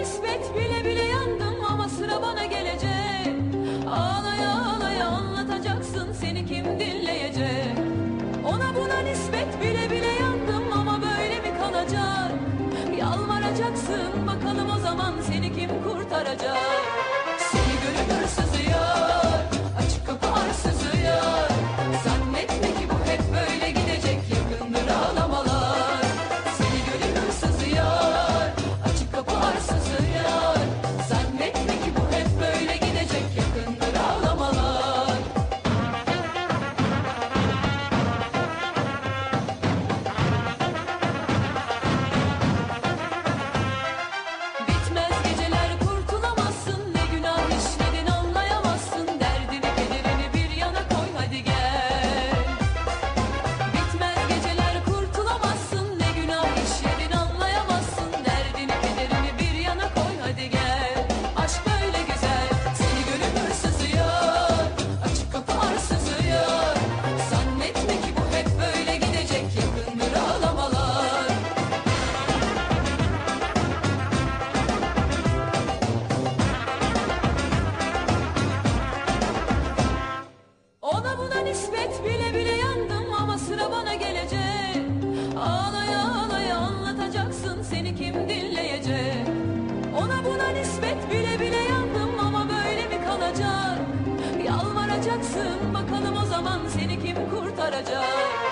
nispet bile bile yandım ama sıra bana gelecek. Ağlaya ağlaya anlatacaksın seni kim dinleyecek? Ona buna nispet bile bile yandım ama böyle mi kalacak? Yalvaracaksın bakalım o zaman seni kim kurtaracak? Nispet bile bile yandım ama sıra bana gelecek. Ağlaya ağlaya anlatacaksın seni kim dinleyecek? Ona buna nispet bile bile yandım ama böyle mi kalacak? Yalvaracaksın bakalım o zaman seni kim kurtaracak